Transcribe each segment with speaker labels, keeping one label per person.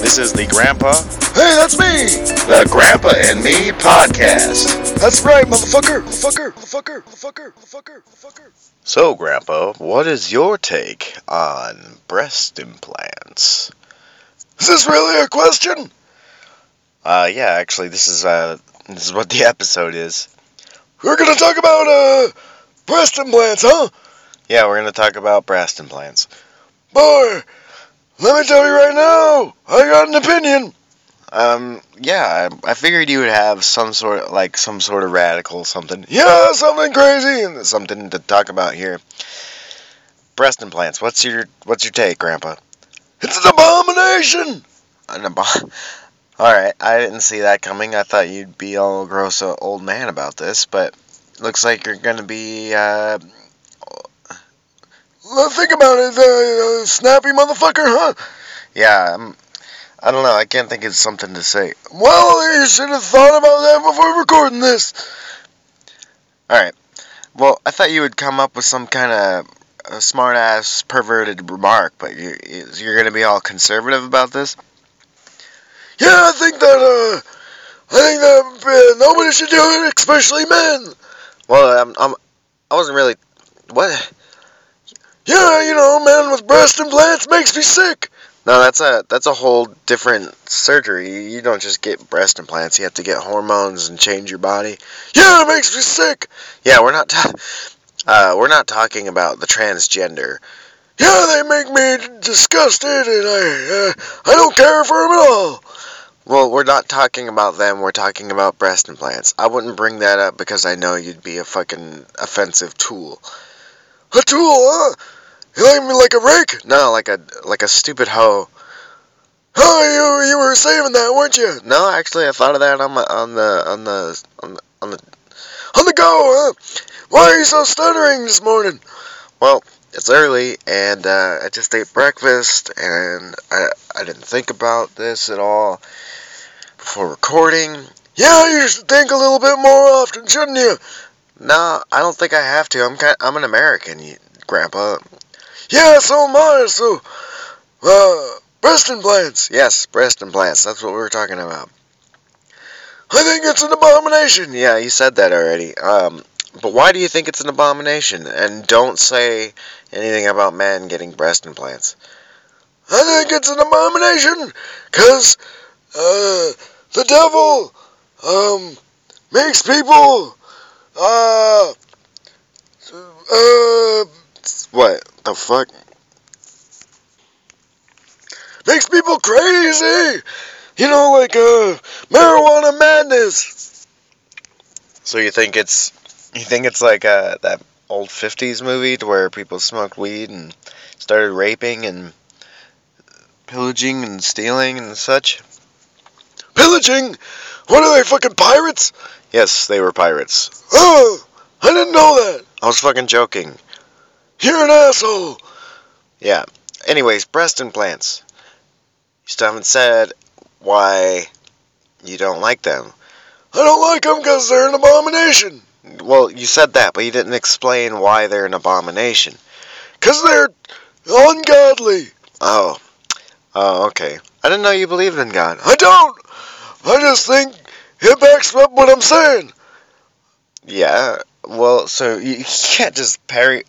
Speaker 1: This is the Grandpa.
Speaker 2: Hey, that's me!
Speaker 3: The Grandpa and Me Podcast.
Speaker 2: That's right, motherfucker! Motherfucker! Motherfucker! Motherfucker! Motherfucker! Motherfucker!
Speaker 1: So, Grandpa, what is your take on breast implants?
Speaker 2: Is this really a question?
Speaker 1: Uh, yeah, actually, this is uh, this is what the episode is.
Speaker 2: We're gonna talk about, uh, breast implants, huh?
Speaker 1: Yeah, we're gonna talk about breast implants.
Speaker 2: Boy, let me tell you right now, I got an opinion.
Speaker 1: Um, yeah, I, I figured you would have some sort of like some sort of radical something.
Speaker 2: Yeah, something crazy.
Speaker 1: and something to talk about here. Breast implants. What's your what's your take, Grandpa?
Speaker 2: It's an abomination!
Speaker 1: An abo- All right, I didn't see that coming. I thought you'd be all gross uh, old man about this, but looks like you're gonna be. Uh,
Speaker 2: think about it, uh, uh, snappy motherfucker, huh?
Speaker 1: yeah, I'm, I don't know. I can't think of something to say.
Speaker 2: Well, you should have thought about that before recording this.
Speaker 1: All right. Well, I thought you would come up with some kind of smart ass perverted remark, but you you're gonna be all conservative about this.
Speaker 2: Yeah, I think that, uh, I think that uh, nobody should do it, especially men.
Speaker 1: Well, I'm, I'm I wasn't really what.
Speaker 2: Yeah, you know, men with breast implants makes me sick.
Speaker 1: No, that's a that's a whole different surgery. You don't just get breast implants. You have to get hormones and change your body.
Speaker 2: Yeah, it makes me sick.
Speaker 1: Yeah, we're not ta- uh, we're not talking about the transgender.
Speaker 2: Yeah, they make me disgusted, and I, uh, I don't care for them at all.
Speaker 1: Well, we're not talking about them. We're talking about breast implants. I wouldn't bring that up because I know you'd be a fucking offensive tool.
Speaker 2: A tool, huh? You like me like a rake?
Speaker 1: No, like a like a stupid hoe.
Speaker 2: Oh, you you were saving that, weren't you?
Speaker 1: No, actually, I thought of that on my on the on the on the, on the
Speaker 2: On the go, huh? Why are you so stuttering this morning?
Speaker 1: Well, it's early and uh, I just ate breakfast and I I didn't think about this at all before recording.
Speaker 2: Yeah, you should think a little bit more often, shouldn't you?
Speaker 1: No, I don't think I have to. I'm kind I'm an American, you, Grandpa.
Speaker 2: Yeah, so I. So, uh, breast implants.
Speaker 1: Yes, breast implants. That's what we were talking about.
Speaker 2: I think it's an abomination.
Speaker 1: Yeah, you said that already. Um, but why do you think it's an abomination? And don't say anything about men getting breast implants.
Speaker 2: I think it's an abomination, cause uh, the devil um makes people uh uh
Speaker 1: What the fuck?
Speaker 2: makes people crazy. You know, like uh marijuana madness.
Speaker 1: So you think it's you think it's like uh, that old '50s movie to where people smoked weed and started raping and pillaging and stealing and such?
Speaker 2: Pillaging. What are they fucking pirates?
Speaker 1: Yes, they were pirates.
Speaker 2: Oh, I didn't know that.
Speaker 1: I was fucking joking.
Speaker 2: You're an asshole.
Speaker 1: Yeah. Anyways, breast implants. You still haven't said why you don't like them.
Speaker 2: I don't like them because they're an abomination.
Speaker 1: Well, you said that, but you didn't explain why they're an abomination.
Speaker 2: Because they're ungodly.
Speaker 1: Oh. Oh, okay. I didn't know you believed in God.
Speaker 2: I don't. I just think it backs up what I'm saying.
Speaker 1: Yeah. Well, so you, you can't just parry.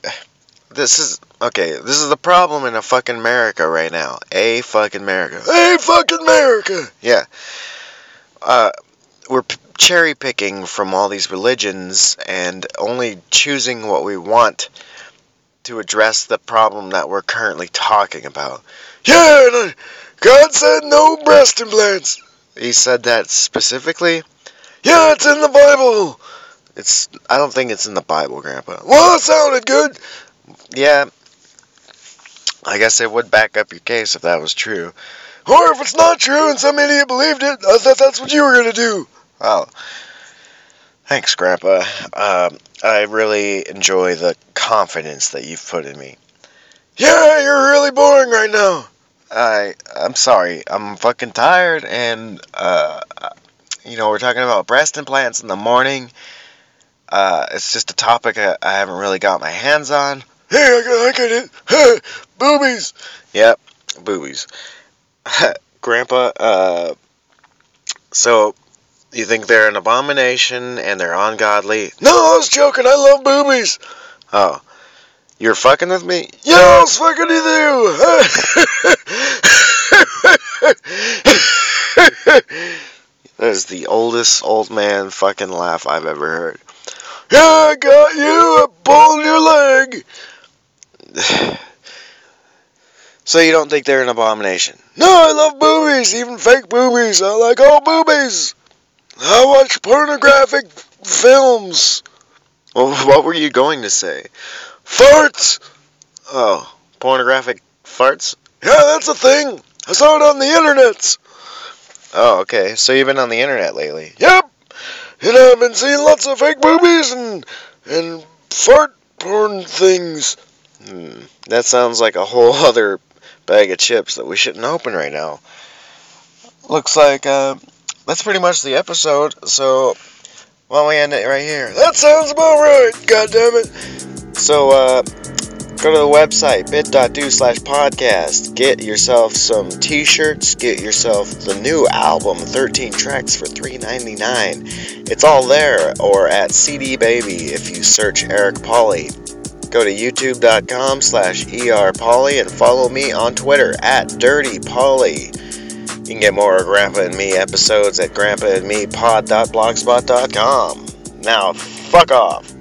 Speaker 1: This is okay. This is the problem in a fucking America right now. A fucking America.
Speaker 2: A fucking America.
Speaker 1: Yeah. Uh, we're p- cherry picking from all these religions and only choosing what we want to address the problem that we're currently talking about.
Speaker 2: Yeah, God said no breast implants.
Speaker 1: He said that specifically.
Speaker 2: Yeah, it's in the Bible.
Speaker 1: It's. I don't think it's in the Bible, Grandpa.
Speaker 2: Well, it sounded good.
Speaker 1: Yeah. I guess it would back up your case if that was true.
Speaker 2: Or if it's not true and some idiot believed it, I thought that's what you were gonna do.
Speaker 1: Well, thanks, Grandpa. Um, I really enjoy the confidence that you've put in me.
Speaker 2: Yeah, you're really boring right now.
Speaker 1: I I'm sorry. I'm fucking tired, and uh, you know we're talking about breast implants in the morning. Uh, it's just a topic I, I haven't really got my hands on.
Speaker 2: Hey, I got, I got it. Hey, boobies.
Speaker 1: Yep, boobies. Grandpa. Uh, so, you think they're an abomination and they're ungodly?
Speaker 2: No, I was joking. I love boobies.
Speaker 1: Oh, you're fucking with me?
Speaker 2: Yeah, I was fucking with you.
Speaker 1: That is the oldest old man fucking laugh I've ever heard.
Speaker 2: yeah, I got you. I'm pulling your leg.
Speaker 1: So you don't think they're an abomination?
Speaker 2: No, I love boobies, even fake boobies. I like all boobies. I watch pornographic films.
Speaker 1: Well, what were you going to say?
Speaker 2: Farts.
Speaker 1: Oh, pornographic farts?
Speaker 2: Yeah, that's a thing. I saw it on the internet.
Speaker 1: Oh, okay. So you've been on the internet lately.
Speaker 2: Yep. You know, I've been seeing lots of fake boobies and and fart porn things.
Speaker 1: Hmm. That sounds like a whole other bag of chips that we shouldn't open right now. Looks like uh, that's pretty much the episode. So why don't we end it right here?
Speaker 2: That sounds about right. God damn it.
Speaker 1: So uh, go to the website bit.do slash podcast. Get yourself some t-shirts. Get yourself the new album, 13 tracks for $3.99. It's all there or at CD Baby if you search Eric Polley. Go to youtube.com slash erpolly and follow me on Twitter at Dirty Polly. You can get more Grandpa and Me episodes at grandpaandmepod.blogspot.com. Now, fuck off.